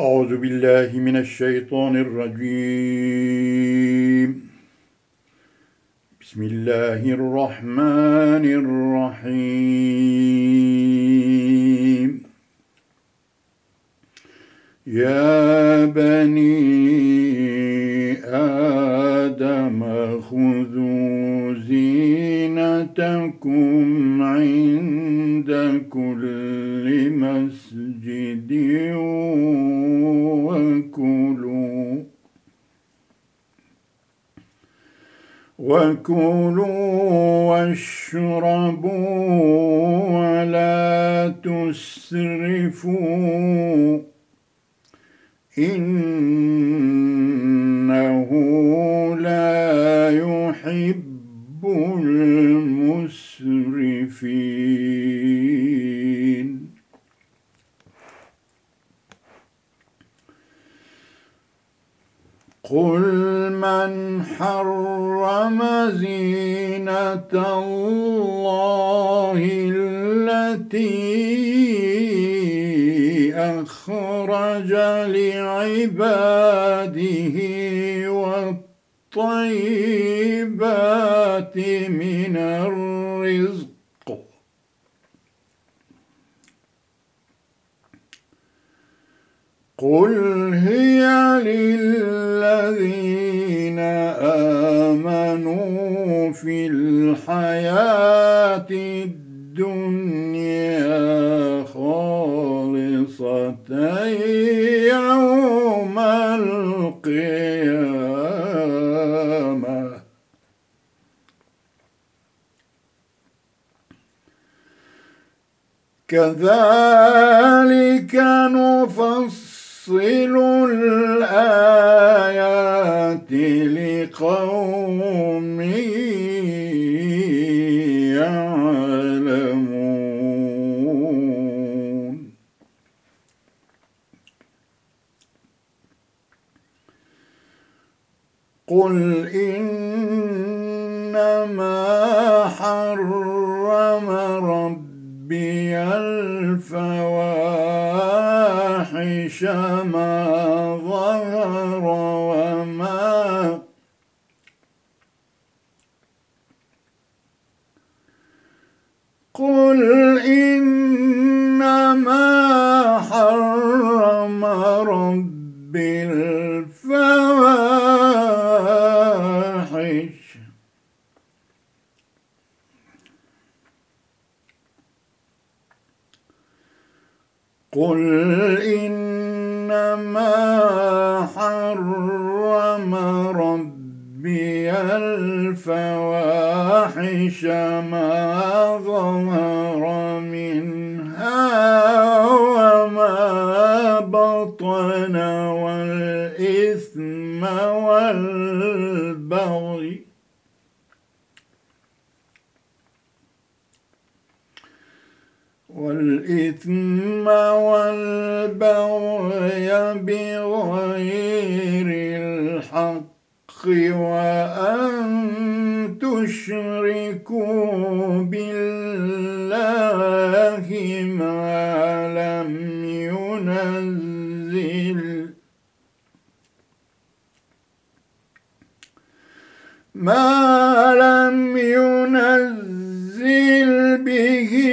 أعوذ بالله من الشيطان الرجيم. بسم الله الرحمن الرحيم. يا بني آدم خذوا زينتكم عند كل مسجد وكلوا. وكلوا واشربوا ولا تسرفوا. إنه لا يحب المسرفين. قل من حرم زينة الله التي أخرج لعباده والطيبات من الرزق قل هي للذين آمنوا في الحياة الدنيا خالصة يوم القيامة كذلك نفصل الآيات لقوم الفواحش ما ظهر منها وما بطن والإثم والبغي. والإثم والبغي بغير الحق وأن تشركوا بالله ما لم ينزل. ما لم ينزل به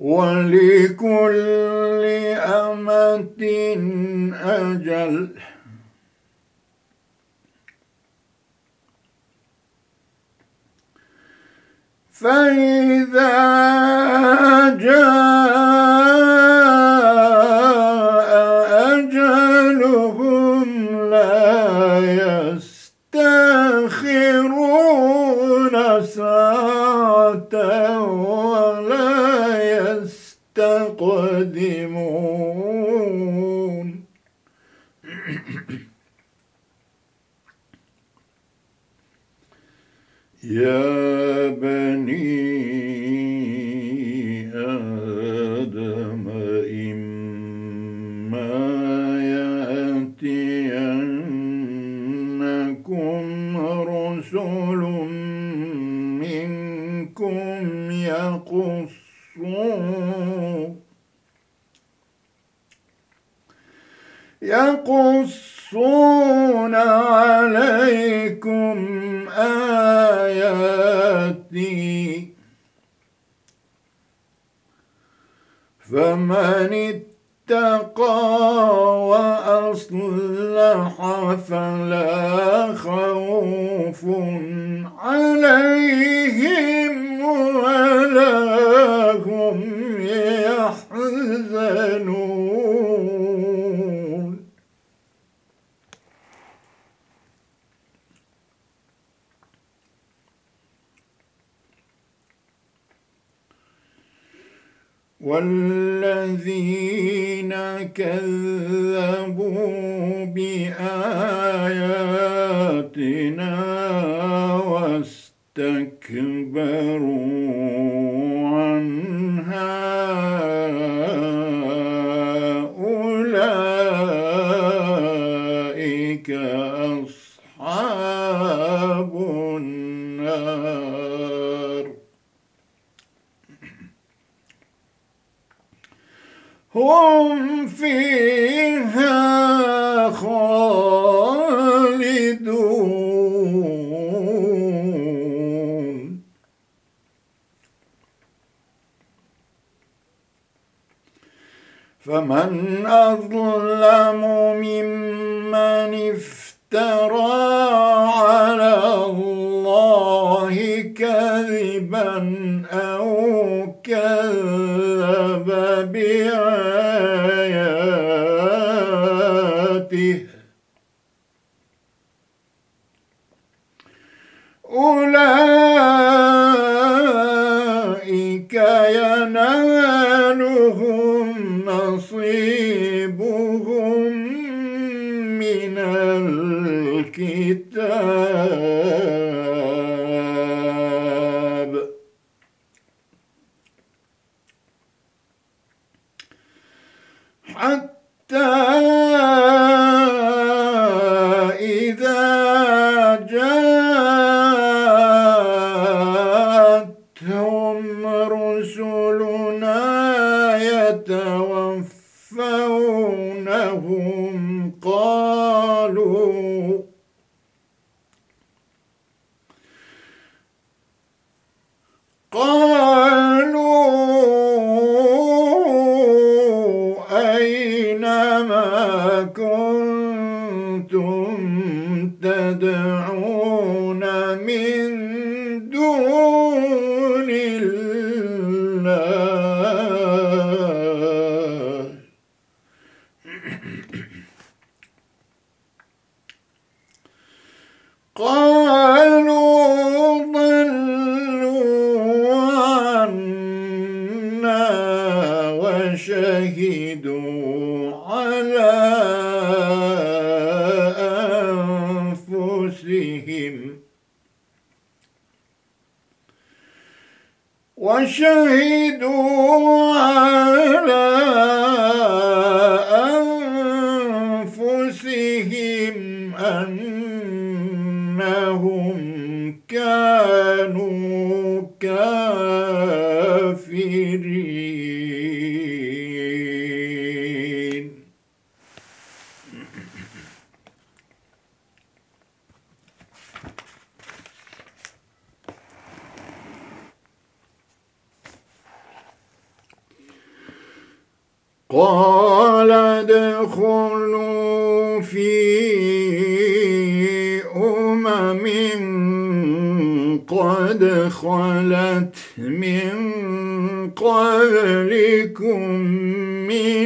ولكل أمة أجل. فإذا جاء يقدمون يا بني آدم إما يأتينكم رسل منكم يقصون يقصون عليكم آياتي. فمن اتقى وأصلح فلا خوف عليهم. والذين كذبوا بآياتنا واستكبروا الكتاب 声音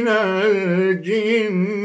من الجن.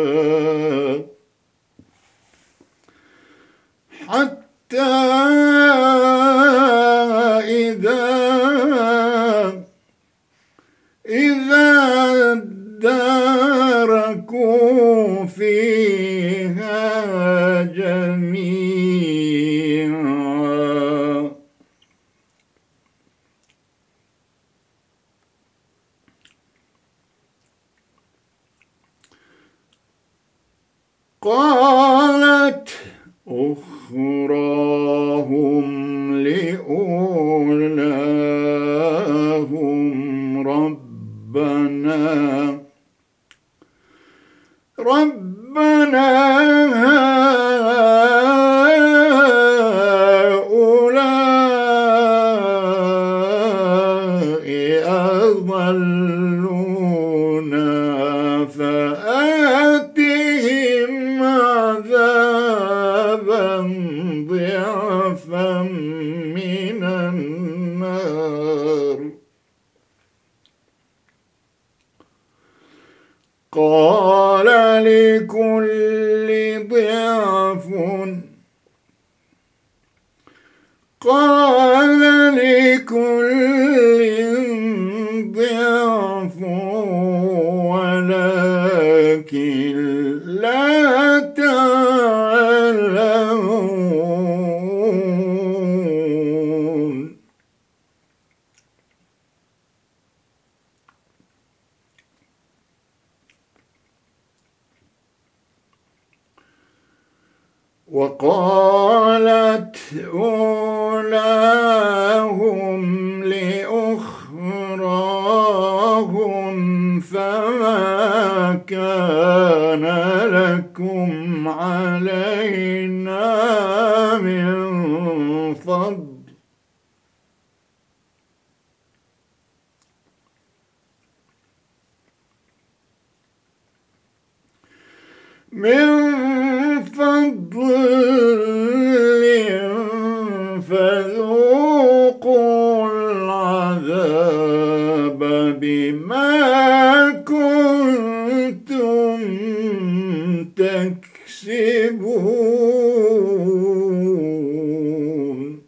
تكسبون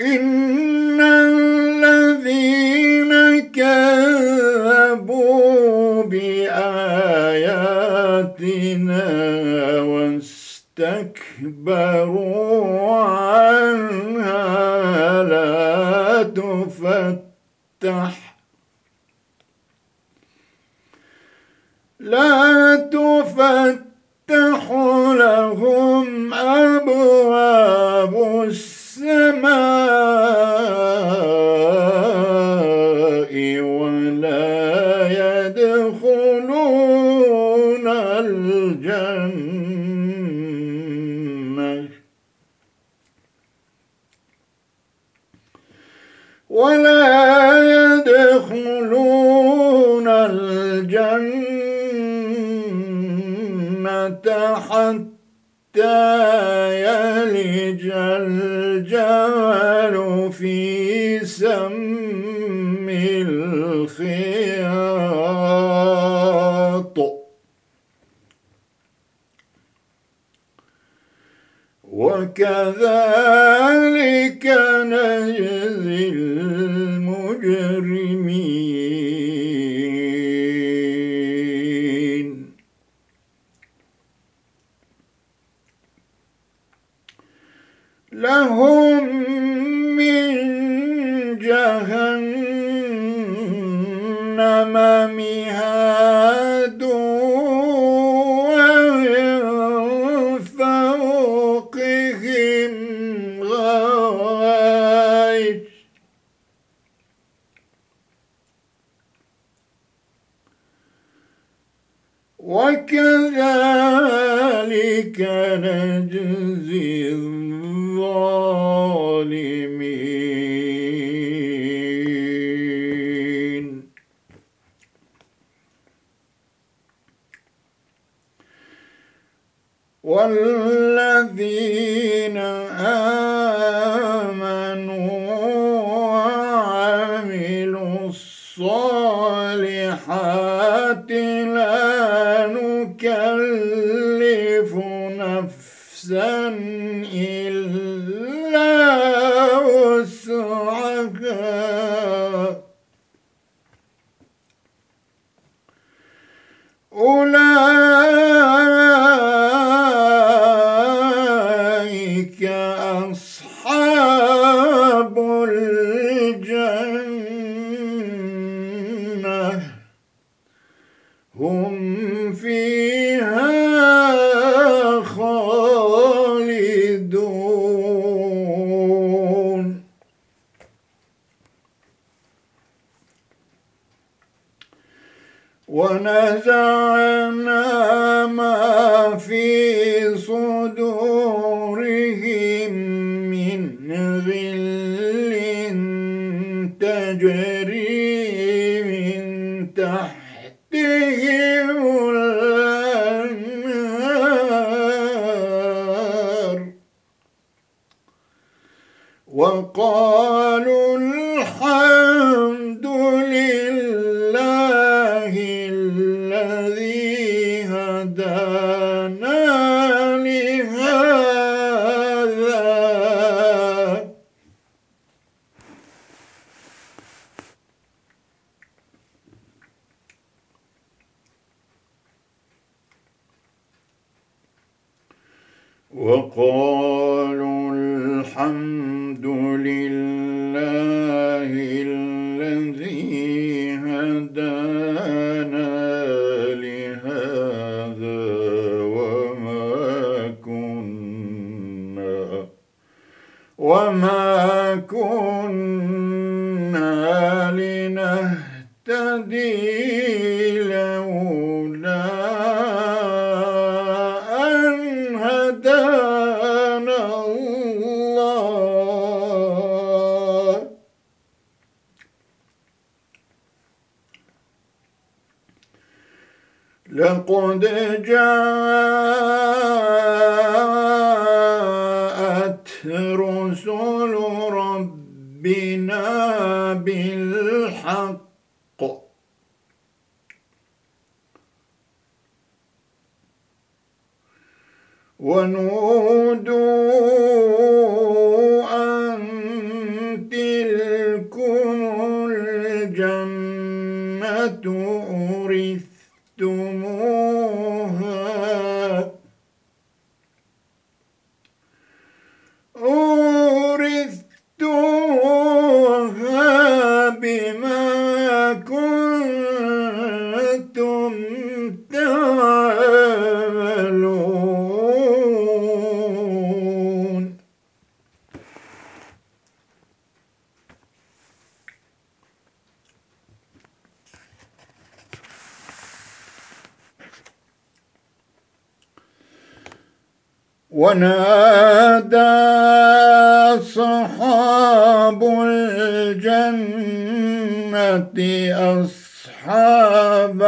إن الذين كذبوا بآياتنا واستكبروا عنها لا تفتح لا تفتح لهم أبواب حتى يلج الجمل في سم الخياط. وكذلك نجزي المجرمين. لهم من جهنم مهاد ومن فوقهم وكذلك نجزي الظالمين ونزعنا ما فيه وما كنا لنهتدي ونادى أصحاب الجنة أصحاب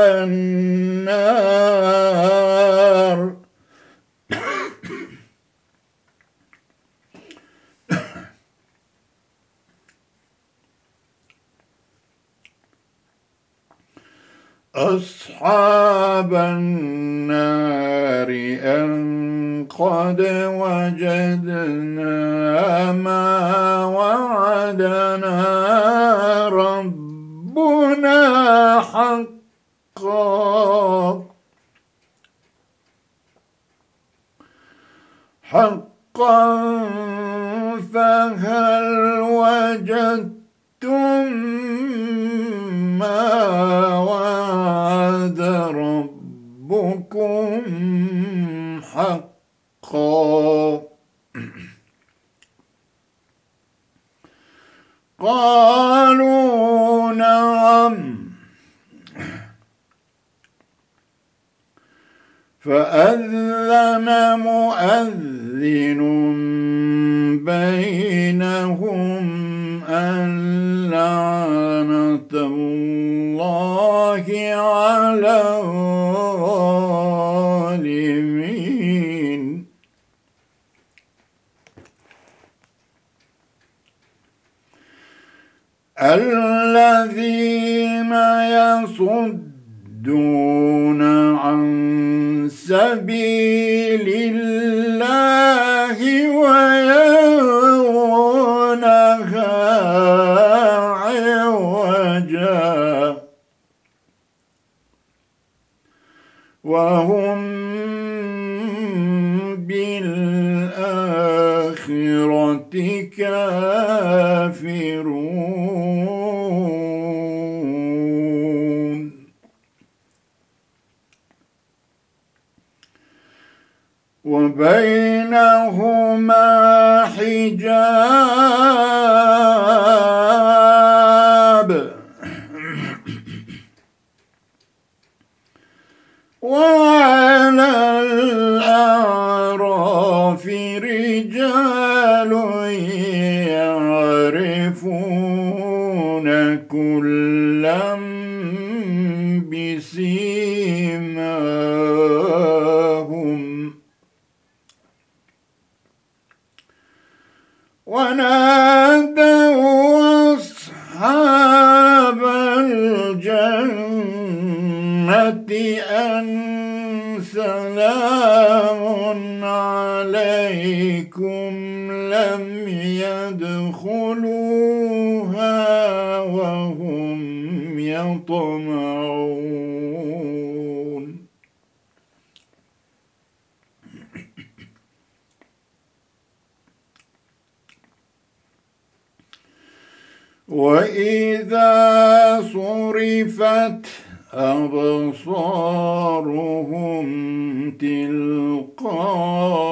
حقا. حقا فهل وجدتم ما وعد ربكم حقا؟ قالوا فأذن مؤذن بينهم أن لعنة الله على الظالمين. الذين يصد يصدون عن سبيل الله ويرونها عوجا. وهم بالآخرة كافرون. بينهما حجاب. خفت أبصارهم تلقاء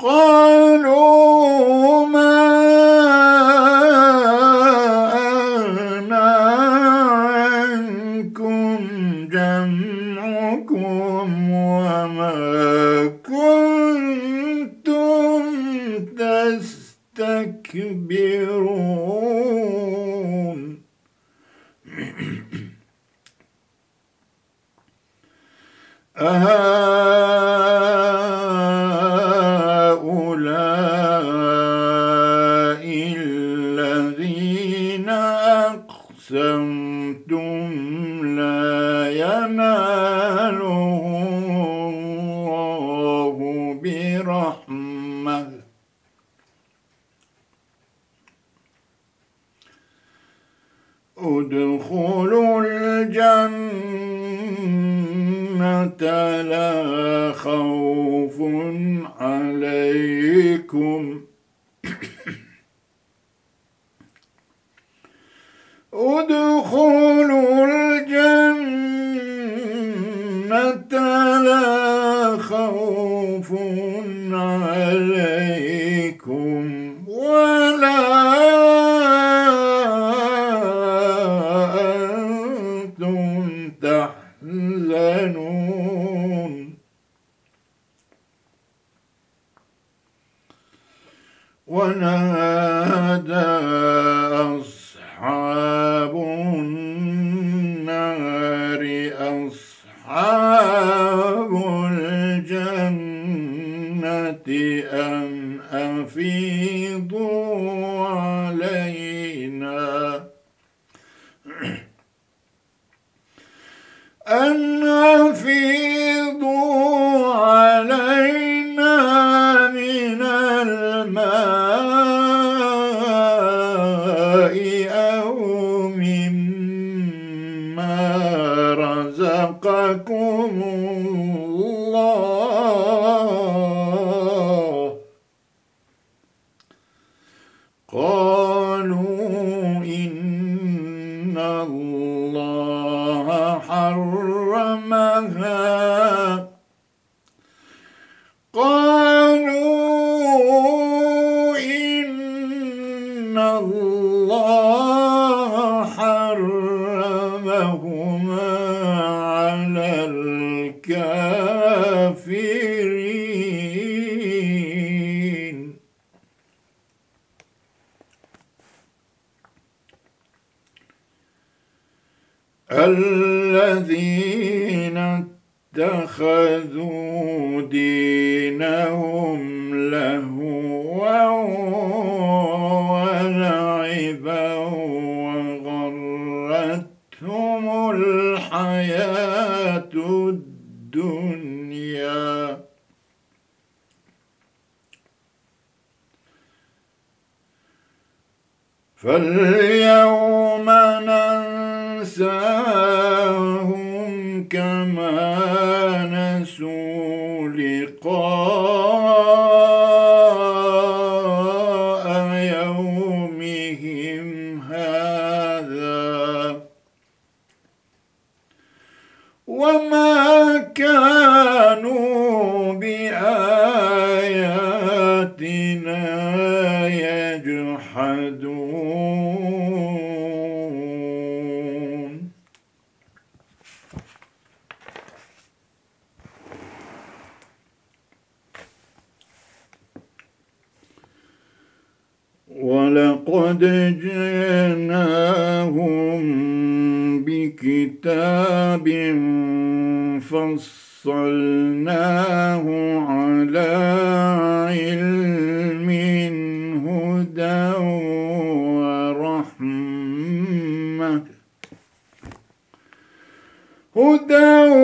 con هدى قد جئناهم بكتاب فصلناه على علم هدى ورحمة. هدى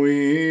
we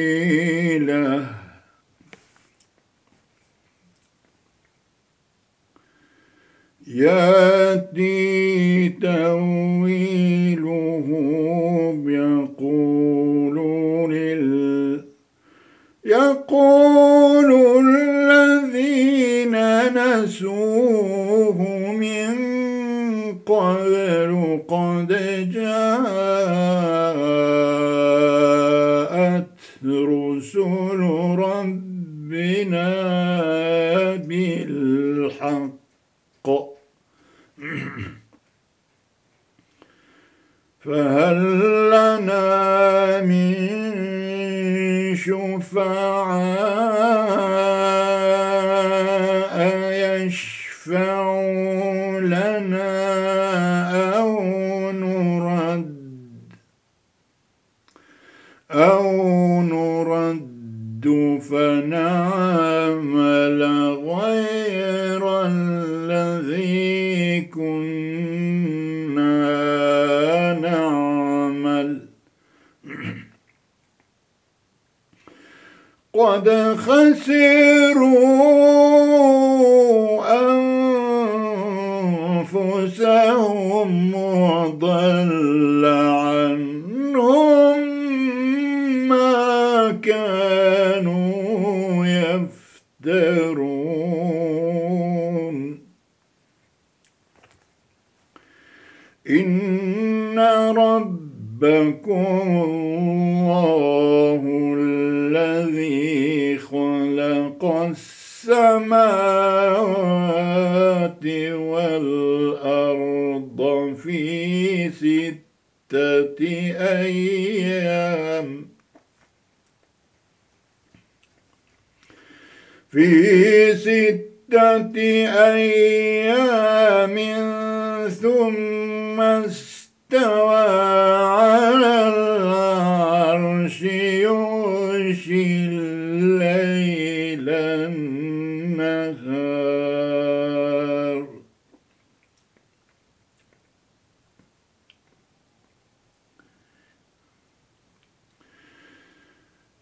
غير الذي كنا نعمل. قد خسروا أنفسهم وضلوا ربكم الله الذي خلق السماوات والأرض في ستة أيام. في ستة أيام ثم استوى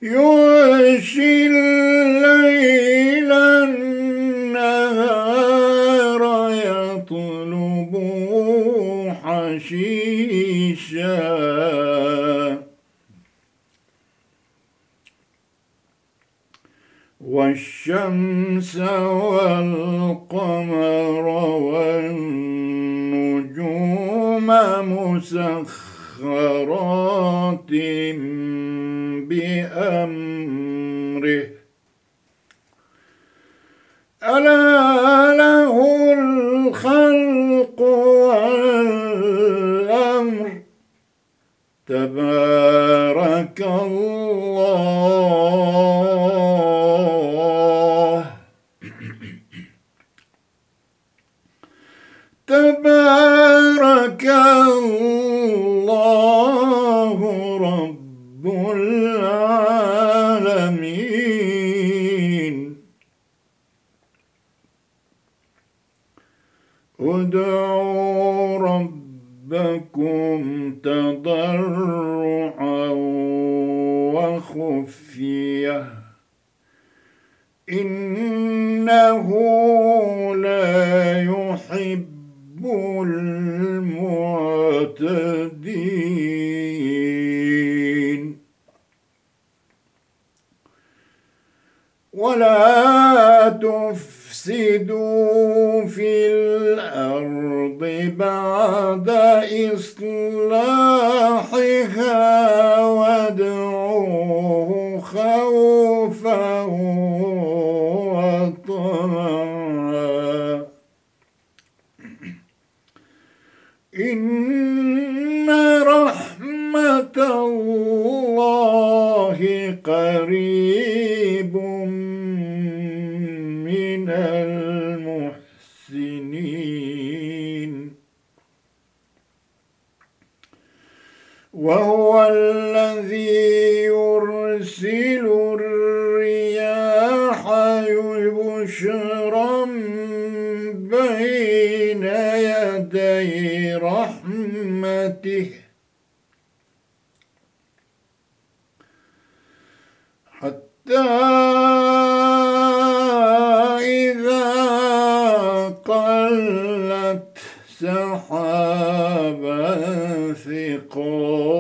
يغشي الليل النهار يطلبه حشيشا. والشمس والقمر والنجوم مسخرات بأمره. ألا له الخلق والأمر. تبارك الله. إن رحمة الله قريب من المحسنين وهو الذي يرسل الرياح بشرا يدي رحمته. حتى إذا قلت سحابا ثقالا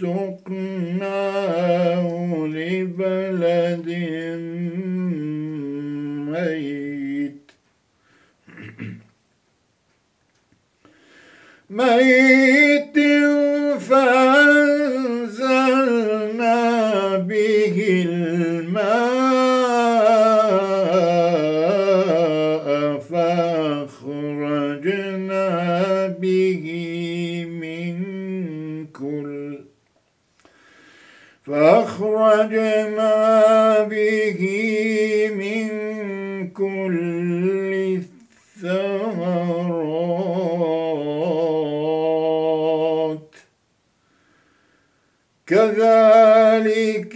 سقناه لبلد ميت ميت فأنزلنا به الماء فأخرجنا به من كل فأخرجنا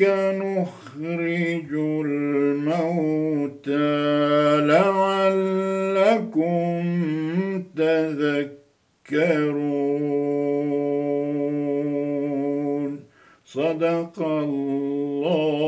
نخرج الموتى لعلكم تذكرون. صدق الله